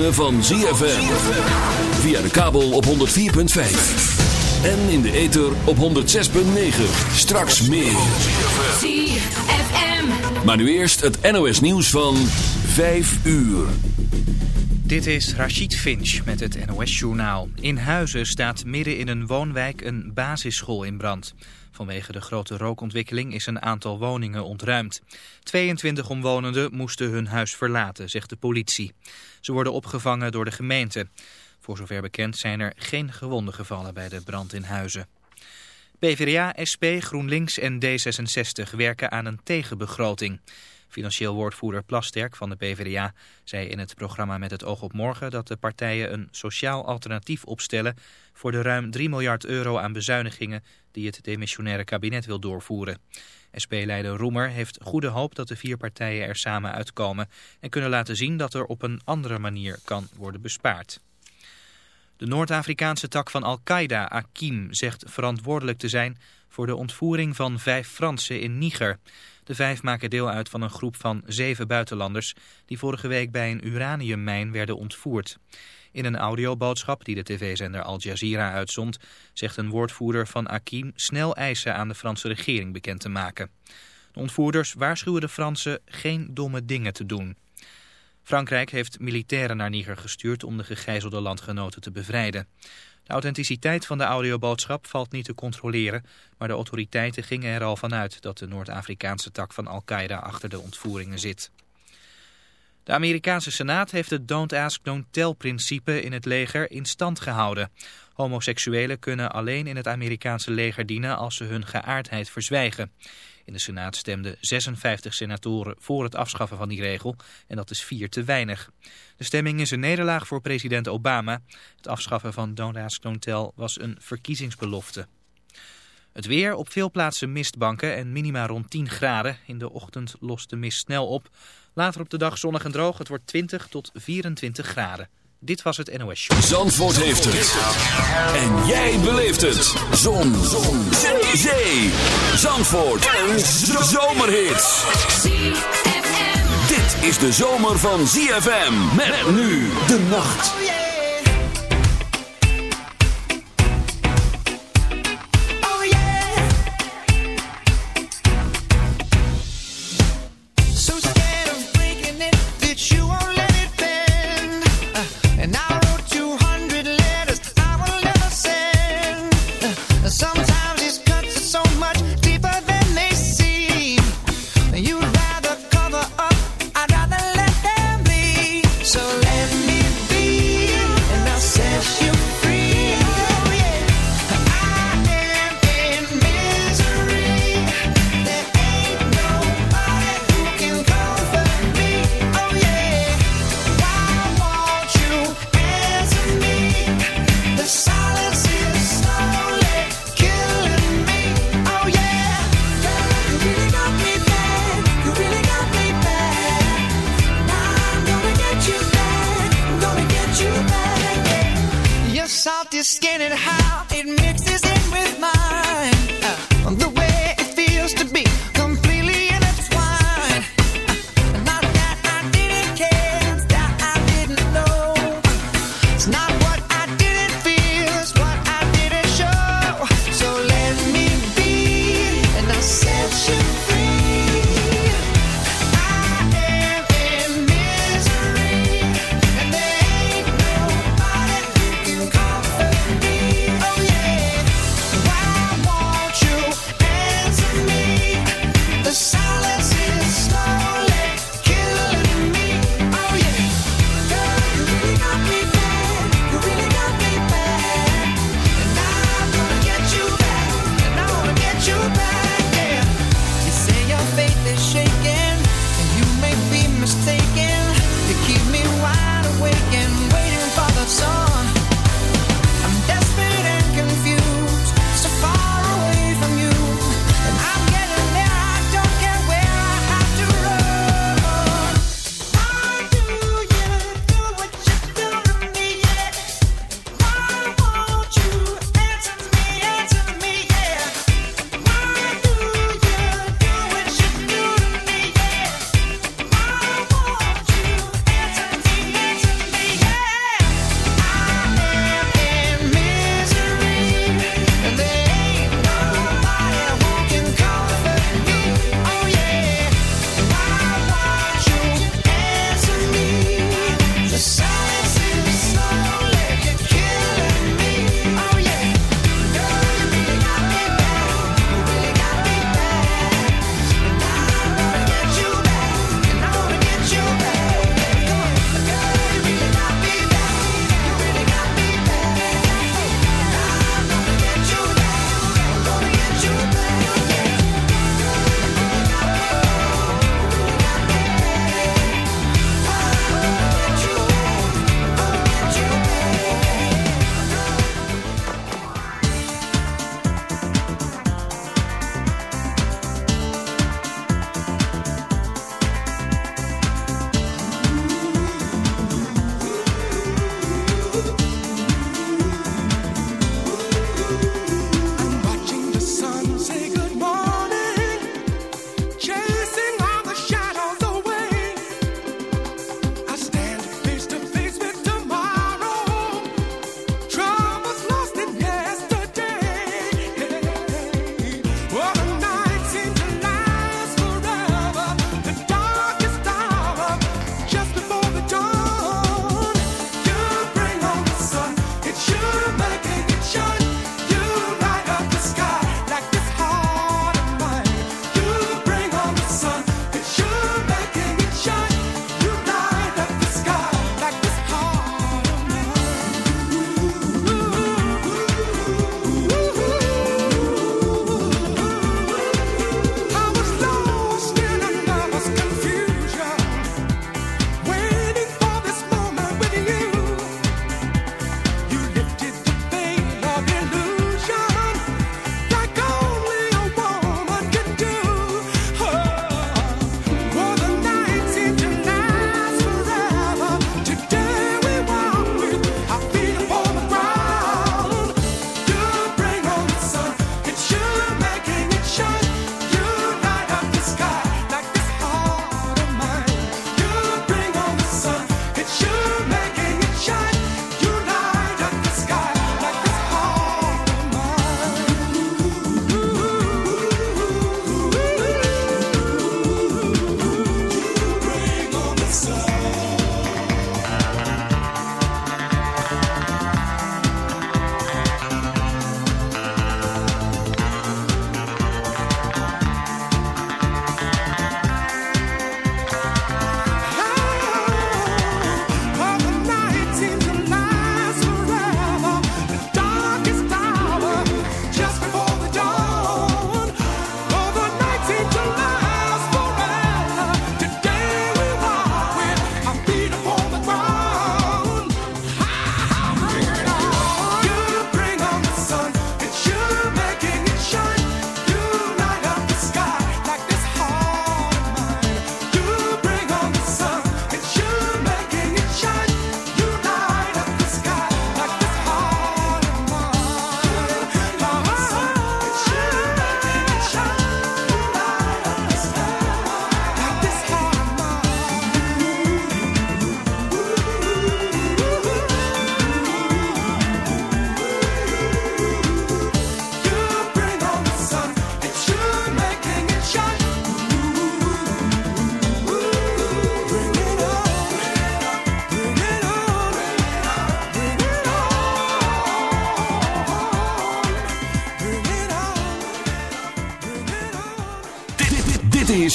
Ritme van ZFM. Via de kabel op 104.5. En in de ether op 106.9. Straks meer. ZFM. Maar nu eerst het NOS nieuws van 5 uur. Dit is Rachid Finch met het NOS-journaal. In Huizen staat midden in een woonwijk een basisschool in brand. Vanwege de grote rookontwikkeling is een aantal woningen ontruimd. 22 omwonenden moesten hun huis verlaten, zegt de politie. Ze worden opgevangen door de gemeente. Voor zover bekend zijn er geen gewonden gevallen bij de brand in Huizen. PvdA, SP, GroenLinks en D66 werken aan een tegenbegroting. Financieel woordvoerder Plasterk van de PvdA zei in het programma Met het oog op morgen dat de partijen een sociaal alternatief opstellen voor de ruim 3 miljard euro aan bezuinigingen die het demissionaire kabinet wil doorvoeren. SP-leider Roemer heeft goede hoop dat de vier partijen er samen uitkomen en kunnen laten zien dat er op een andere manier kan worden bespaard. De Noord-Afrikaanse tak van Al-Qaeda, Akim, zegt verantwoordelijk te zijn voor de ontvoering van vijf Fransen in Niger. De vijf maken deel uit van een groep van zeven buitenlanders die vorige week bij een uraniummijn werden ontvoerd. In een audioboodschap die de tv-zender Al Jazeera uitzond, zegt een woordvoerder van Akim snel eisen aan de Franse regering bekend te maken. De ontvoerders waarschuwen de Fransen geen domme dingen te doen. Frankrijk heeft militairen naar Niger gestuurd om de gegijzelde landgenoten te bevrijden. De authenticiteit van de audioboodschap valt niet te controleren, maar de autoriteiten gingen er al vanuit dat de Noord-Afrikaanse tak van Al-Qaeda achter de ontvoeringen zit. De Amerikaanse Senaat heeft het Don't Ask, Don't Tell-principe in het leger in stand gehouden. Homoseksuelen kunnen alleen in het Amerikaanse leger dienen als ze hun geaardheid verzwijgen. In de Senaat stemden 56 senatoren voor het afschaffen van die regel en dat is vier te weinig. De stemming is een nederlaag voor president Obama. Het afschaffen van Don't Ask, was een verkiezingsbelofte. Het weer, op veel plaatsen mistbanken en minima rond 10 graden. In de ochtend lost de mist snel op. Later op de dag zonnig en droog. Het wordt 20 tot 24 graden. Dit was het NOS Show. Zandvoort heeft het. En jij beleeft het. Zon. Zon. Zee. Zandvoort. Een zomerhit. ZFM. Dit is de zomer van ZFM. Met nu de nacht.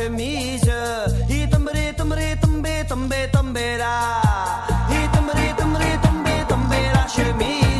शमीज ही तमरे तमरे तंबे तंबे तंबेरा ही तमरे तमरे तंबे तंबेरा शमीज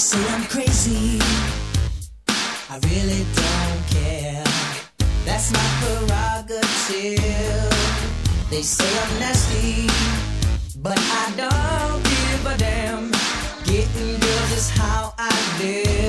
say I'm crazy. I really don't care. That's my prerogative. They say I'm nasty, but I don't give a damn. Getting girls is how I live.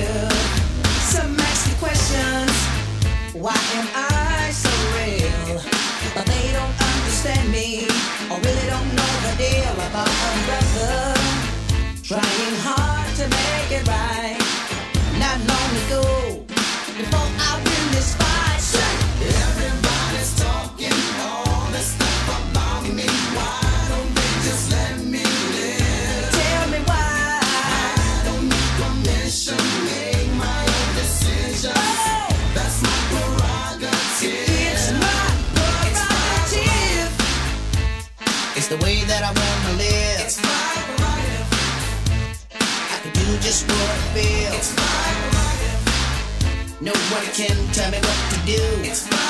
Can tell me what to do. It's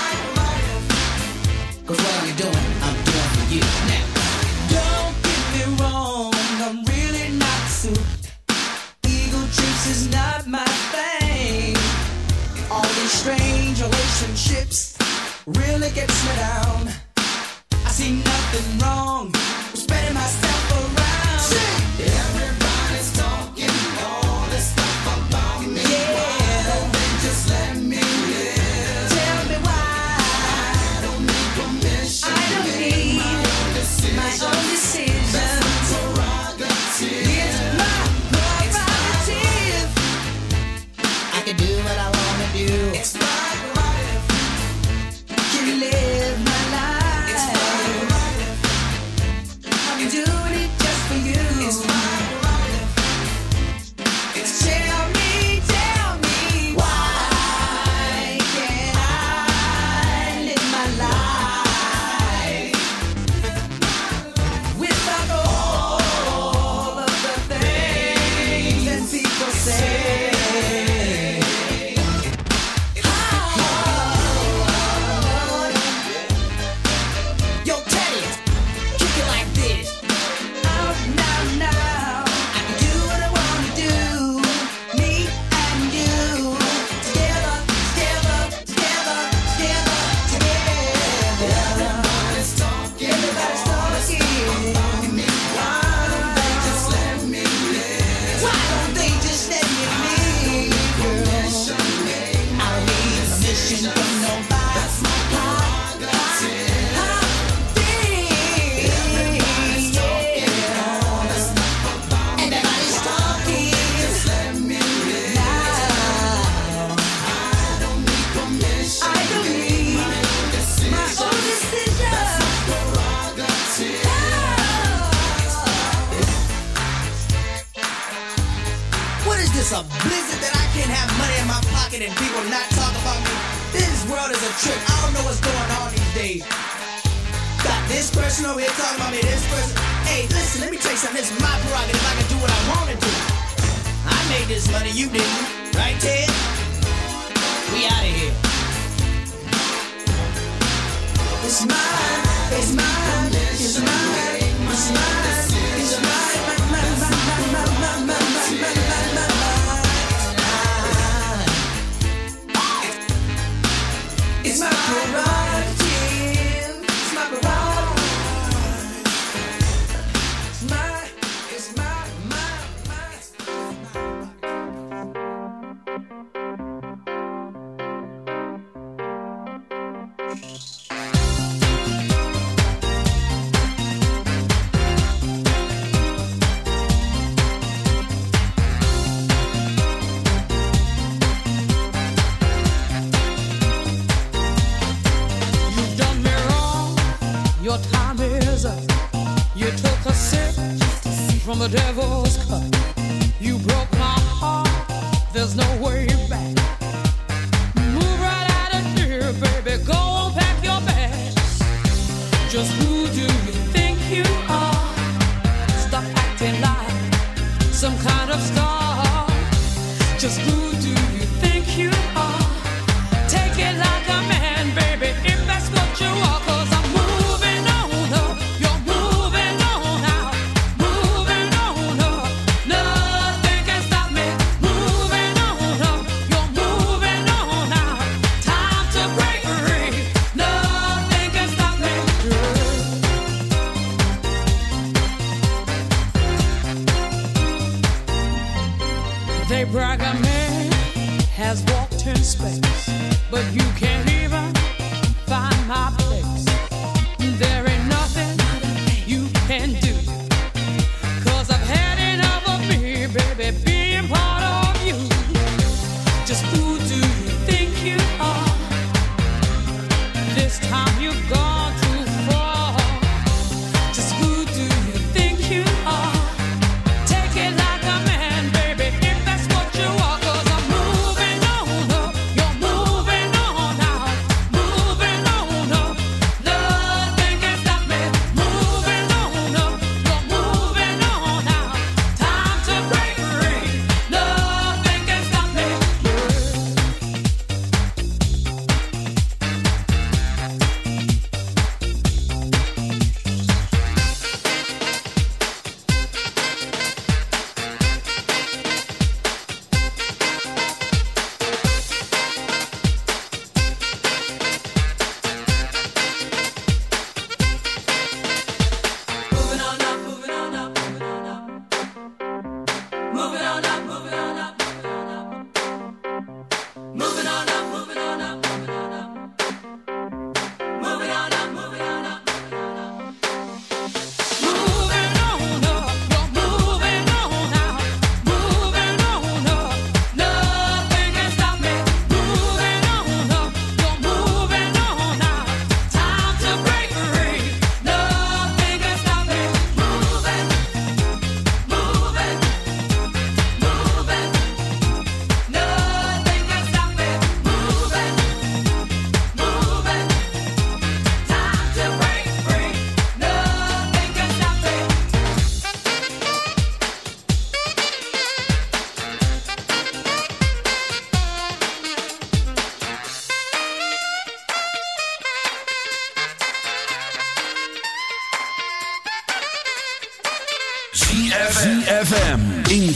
you've gone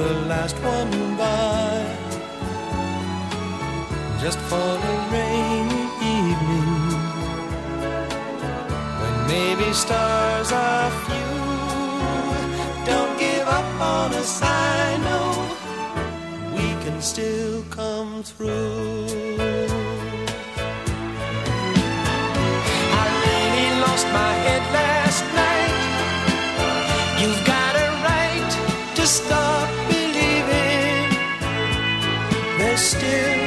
a last one by just for a rainy evening when maybe stars are few. Don't give up on us, I know we can still come through. I really lost my head last night. Still